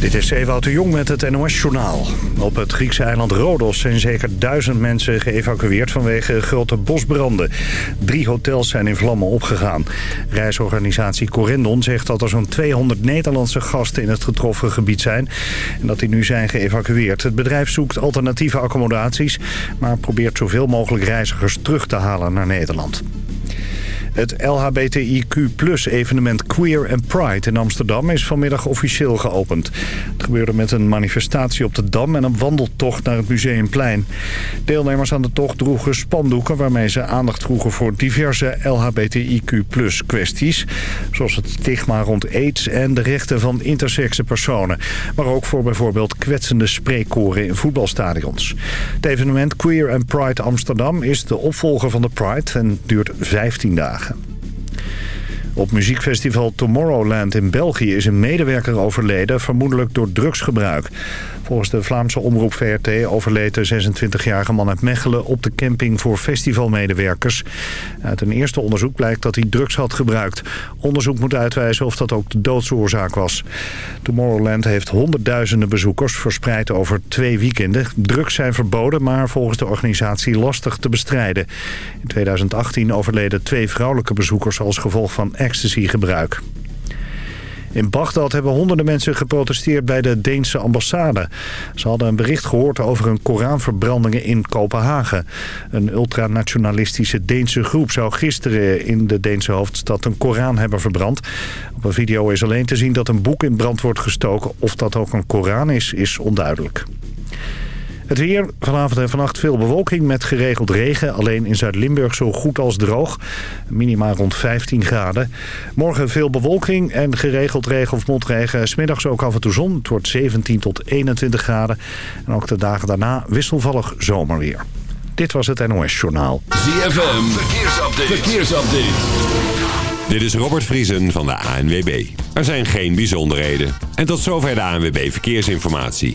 Dit is Ewout de Jong met het NOS-journaal. Op het Griekse eiland Rodos zijn zeker duizend mensen geëvacueerd vanwege grote bosbranden. Drie hotels zijn in vlammen opgegaan. Reisorganisatie Corendon zegt dat er zo'n 200 Nederlandse gasten in het getroffen gebied zijn... en dat die nu zijn geëvacueerd. Het bedrijf zoekt alternatieve accommodaties... maar probeert zoveel mogelijk reizigers terug te halen naar Nederland. Het LHBTIQ-evenement Queer and Pride in Amsterdam is vanmiddag officieel geopend. Het gebeurde met een manifestatie op de Dam en een wandeltocht naar het Museumplein. Deelnemers aan de tocht droegen spandoeken waarmee ze aandacht vroegen voor diverse LHBTIQ-kwesties. Zoals het stigma rond aids en de rechten van intersexe personen. Maar ook voor bijvoorbeeld kwetsende spreekkoren in voetbalstadions. Het evenement Queer and Pride Amsterdam is de opvolger van de Pride en duurt 15 dagen. Op muziekfestival Tomorrowland in België is een medewerker overleden, vermoedelijk door drugsgebruik. Volgens de Vlaamse omroep VRT overleed de 26-jarige man uit Mechelen op de camping voor festivalmedewerkers. Uit een eerste onderzoek blijkt dat hij drugs had gebruikt. Onderzoek moet uitwijzen of dat ook de doodsoorzaak was. Tomorrowland heeft honderdduizenden bezoekers verspreid over twee weekenden. Drugs zijn verboden, maar volgens de organisatie lastig te bestrijden. In 2018 overleden twee vrouwelijke bezoekers als gevolg van ecstasy-gebruik. In Bagdad hebben honderden mensen geprotesteerd bij de Deense ambassade. Ze hadden een bericht gehoord over een Koranverbrandingen in Kopenhagen. Een ultranationalistische Deense groep zou gisteren in de Deense hoofdstad een Koran hebben verbrand. Op een video is alleen te zien dat een boek in brand wordt gestoken. Of dat ook een Koran is, is onduidelijk. Het weer, vanavond en vannacht veel bewolking met geregeld regen. Alleen in Zuid-Limburg zo goed als droog. Minima rond 15 graden. Morgen veel bewolking en geregeld regen of motregen. Smiddags ook af en toe zon. Het wordt 17 tot 21 graden. En ook de dagen daarna wisselvallig zomerweer. Dit was het NOS Journaal. ZFM, verkeersupdate. verkeersupdate. Dit is Robert Vriesen van de ANWB. Er zijn geen bijzonderheden. En tot zover de ANWB Verkeersinformatie.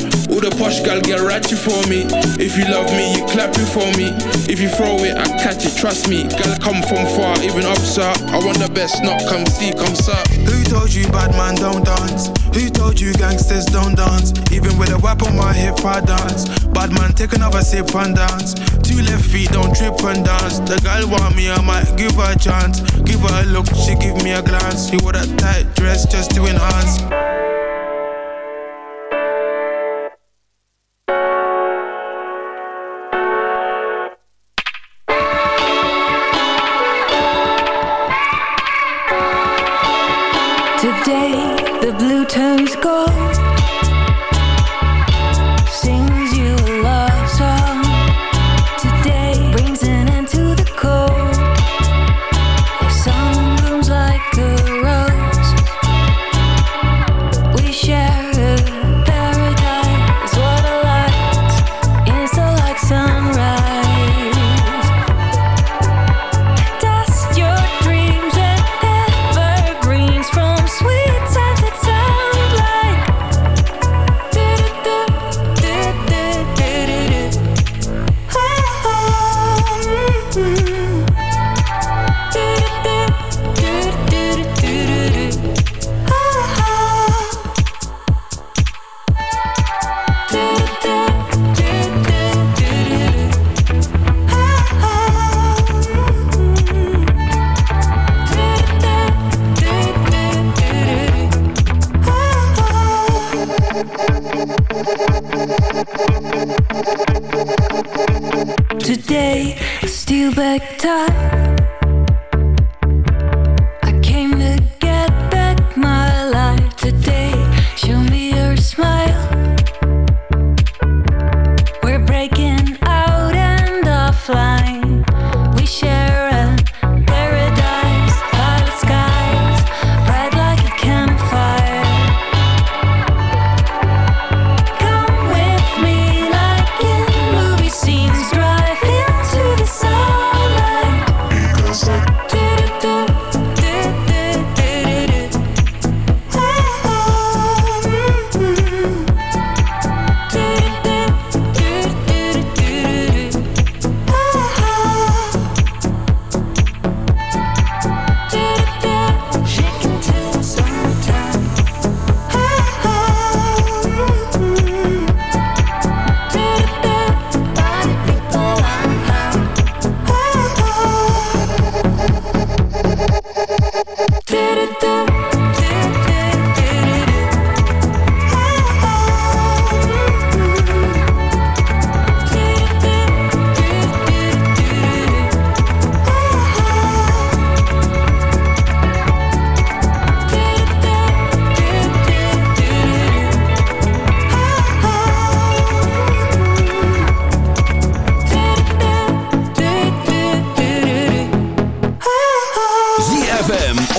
The posh gal get ratchet for me. If you love me, you clap it for me. If you throw it, I catch it, trust me. Gal come from far, even up, sir. I want the best, not come see, come sir. Who told you bad man don't dance? Who told you gangsters don't dance? Even with a whip on my hip, I dance. Bad man, take another sip and dance. Two left feet, don't trip and dance. The girl want me, I might give her a chance. Give her a look, she give me a glance. She wore that tight dress just to enhance.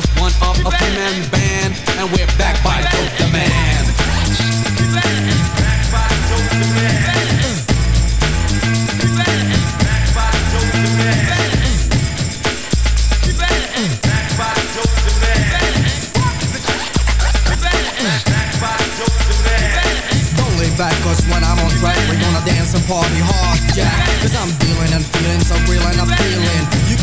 just one of a two-man band, and we're back by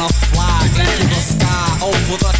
Gonna fly into the sky, over the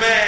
Me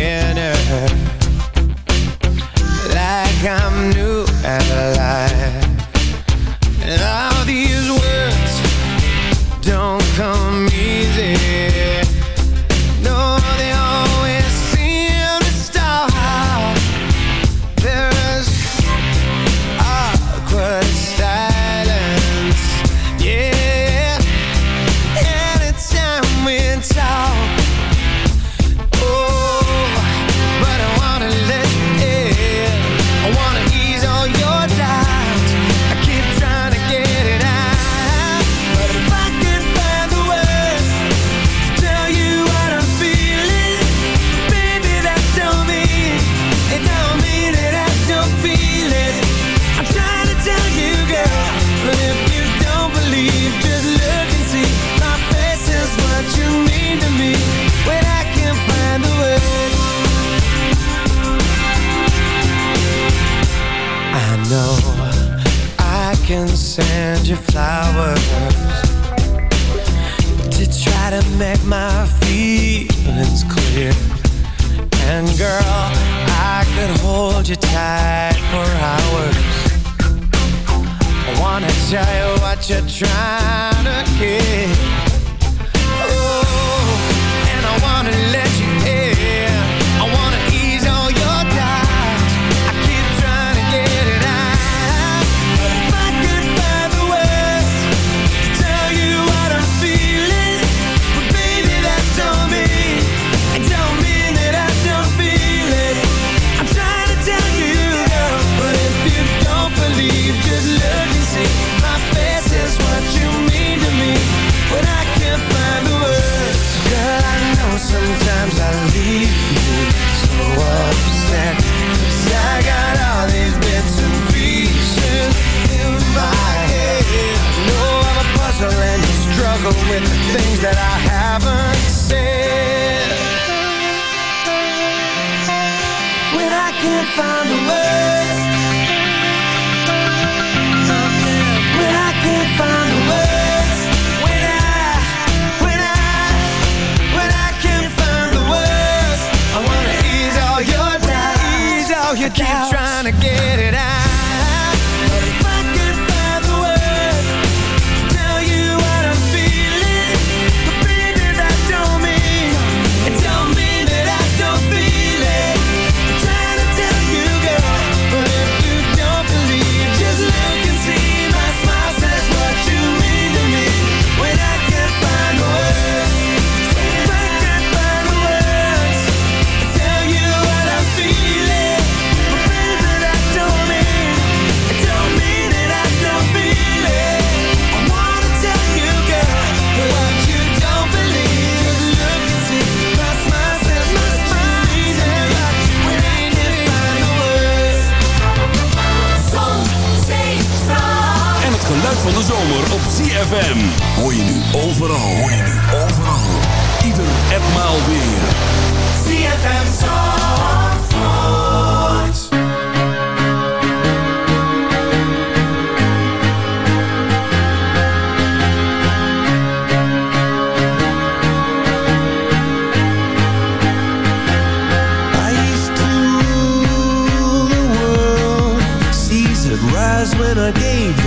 beginner rise when I gave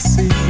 see.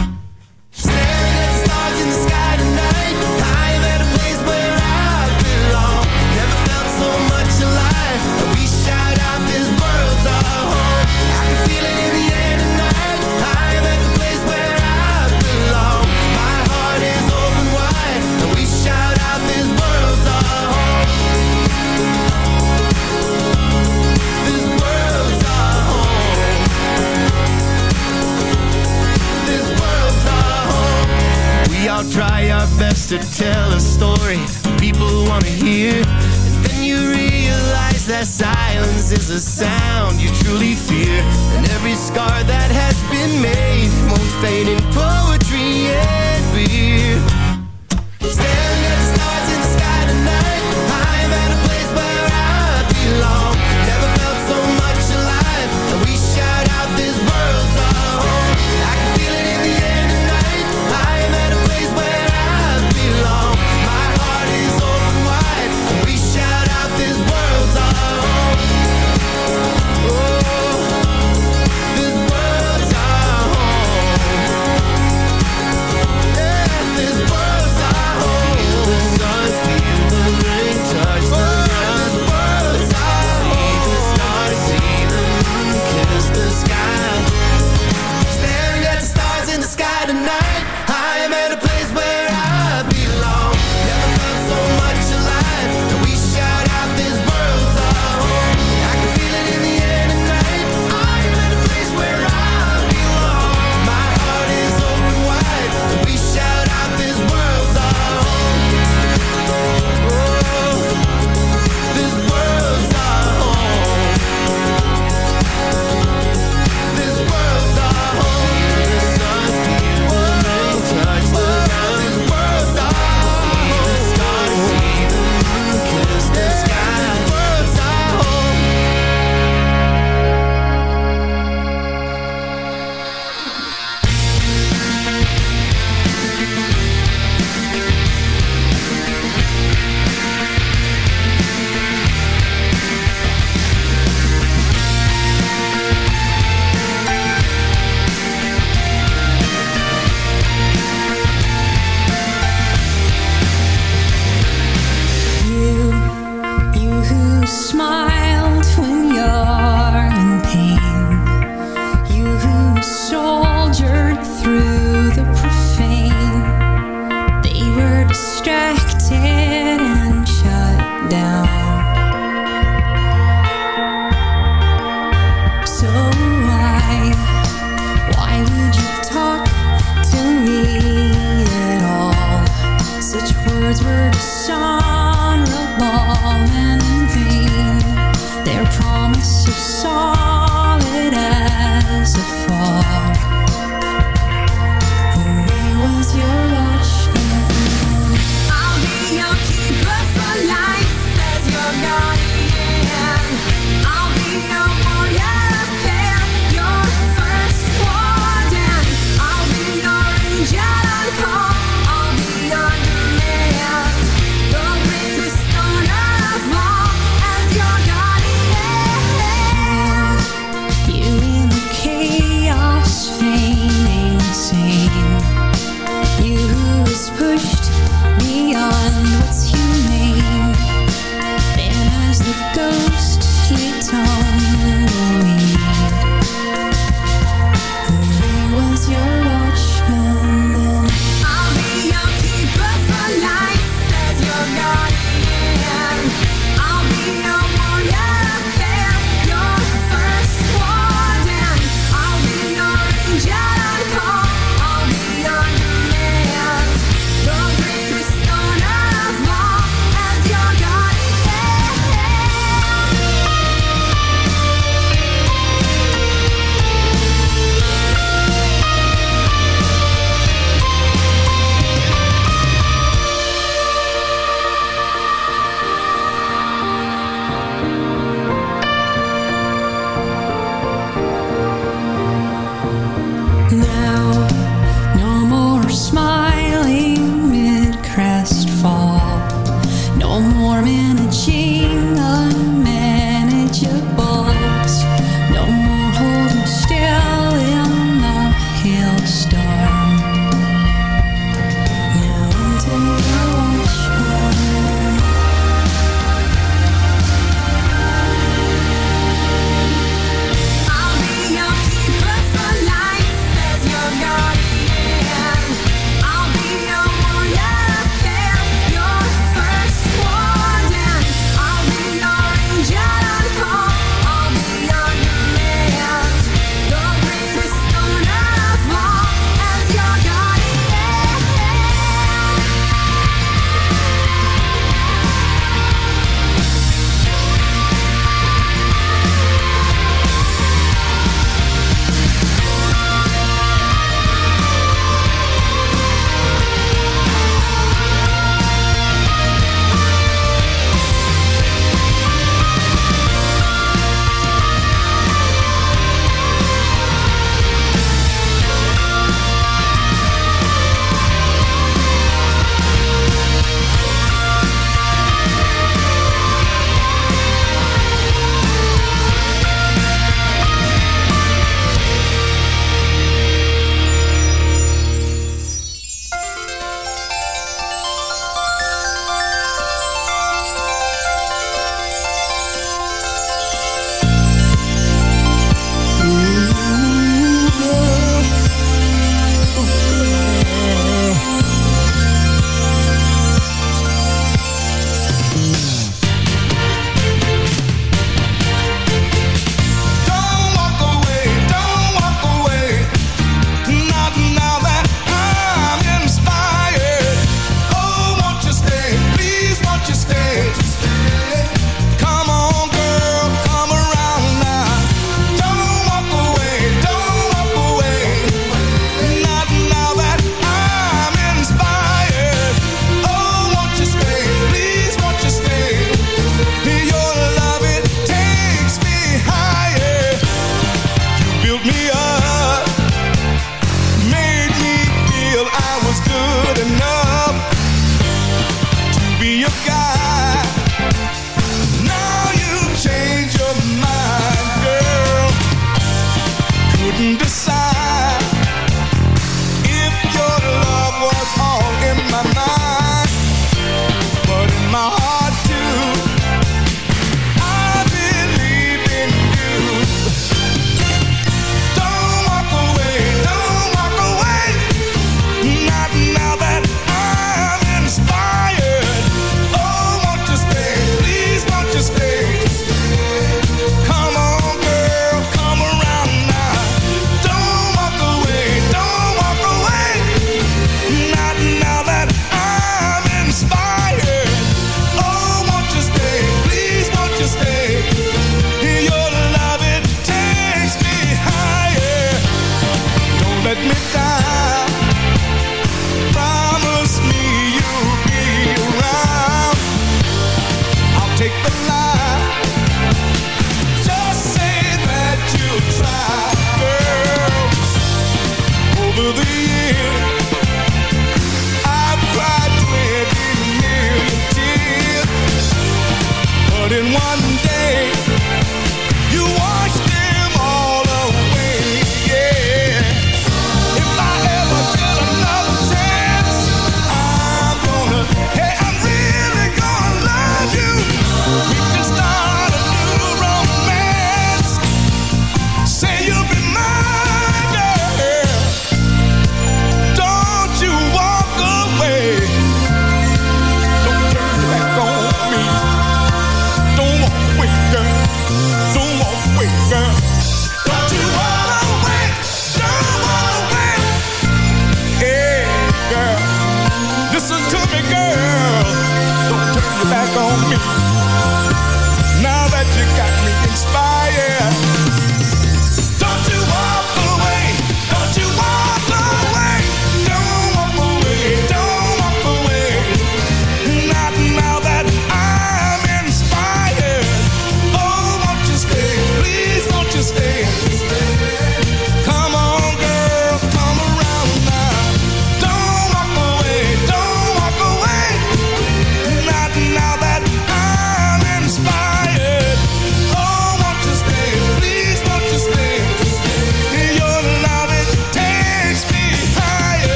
to tell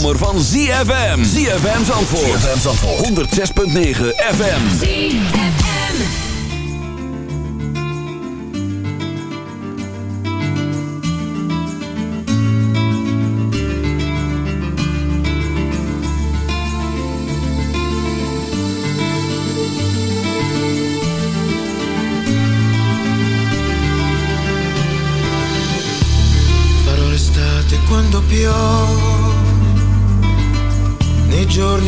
zomer van ZFM. ZFM Zandvoort. ZFM Zandvoort. 106.9 FM. ZFM. Farò quando piove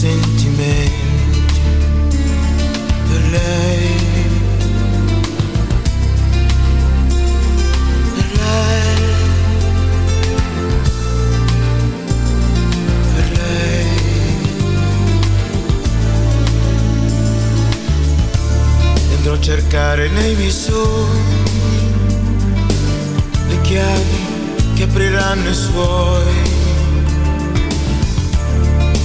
sentimenti per lei. Per lei. Per lei. E andrò a cercare nei miei sogni le chiavi che apriranno i suoi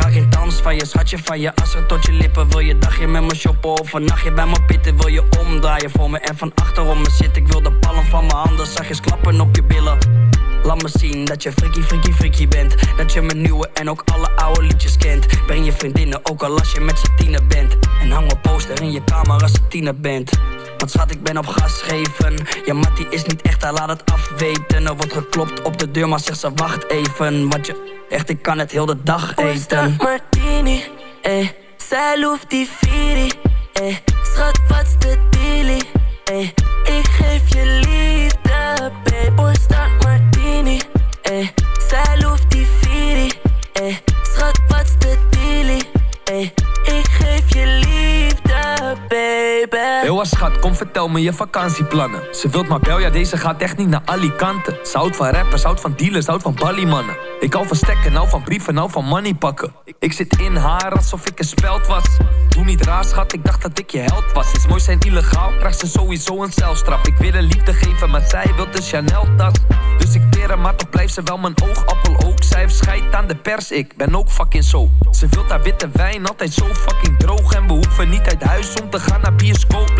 haal geen dans. Van je, schatje van je Asser tot je lippen, wil je dagje met me shoppen Of een nachtje bij me pitten, wil je omdraaien voor me En van achterom me zit, ik wil de palm van mijn handen Zachtjes klappen op je billen. Laat me zien dat je freaky, freaky, freaky bent. Dat je mijn nieuwe en ook alle oude liedjes kent. Breng je vriendinnen, ook al als je met z'n bent. En hang een poster in je kamer als je tiener bent Want schat, ik ben op gas geven Ja, Mattie is niet echt, hij laat het afweten Er wordt geklopt op de deur, maar zegt ze wacht even Want je, echt, ik kan het heel de dag eten Martini, eh. Zij loeft die eh. Schat, wat's de dealie, eh. Ik geef je liefde, babe. Oorsta Martini, eh. Zij loeft die Firi, eh. Schat, wat's de dealie, eh. Ik geef je liefde, baby. Heel schat, kom vertel me je vakantieplannen. Ze wilt maar bel, ja deze gaat echt niet naar Alicante. Ze houdt van rappers, houdt van dealers, houdt van balliemannen. Ik hou van stekken, nou van brieven, nou van money pakken. Ik, zit in haar alsof ik een speld was. Doe niet raar schat, ik dacht dat ik je held was. Is mooi zijn illegaal, krijgt ze sowieso een celstraf. Ik wil een liefde geven, maar zij wil de Chanel tas. Dus ik haar, maar toch blijft ze wel mijn oogappel ook. Zij heeft aan de pers, ik ben ook fucking zo. Ze wilt haar witte wijn, altijd zo fucking droog. En we hoeven niet uit huis om te gaan naar bioscoop.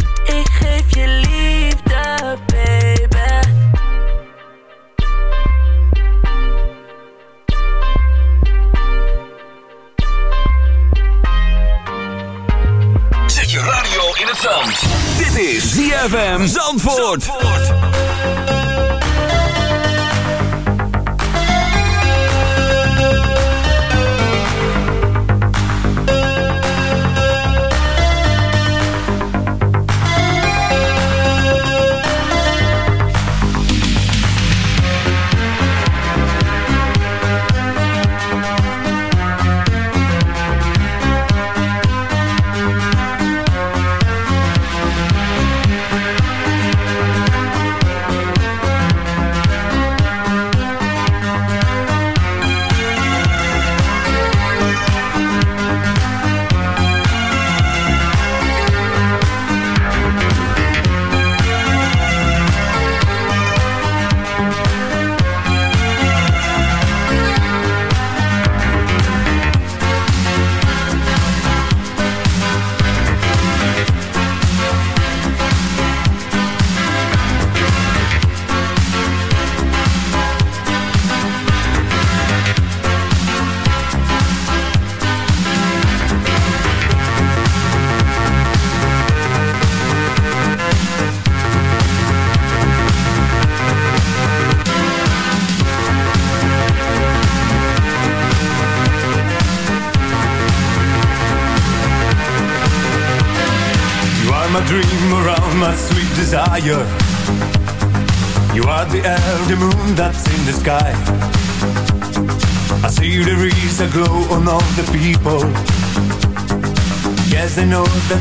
ZFM Zandvoort.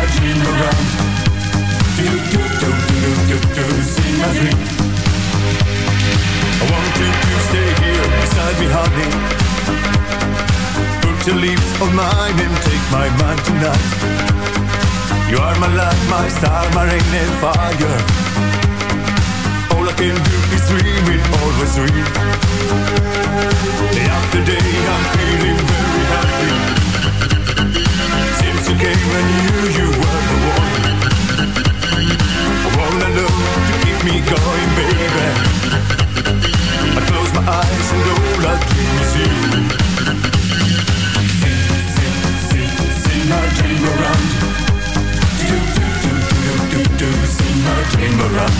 My dream around. Do, do, do, do, do, do, sing my dream. I want you to stay here beside me, honey. Put your lips on mine and take my mind tonight. You are my light, my star, my rain and fire. All I can do is dream it, always dream. Day after day, I'm feeling very happy. Since you I you were the one. I wanna love to keep me going, baby. I close my eyes and all I dream is you. Sing, sing, my dream around. Do, do, do, do, do, do, my dream around.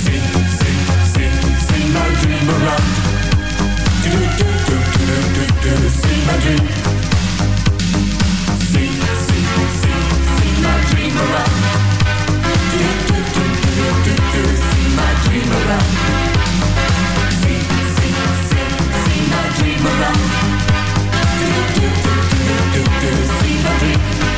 Sing, sing, sing, sing my dream around. Do, do, to see the dream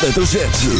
hoofdletter Z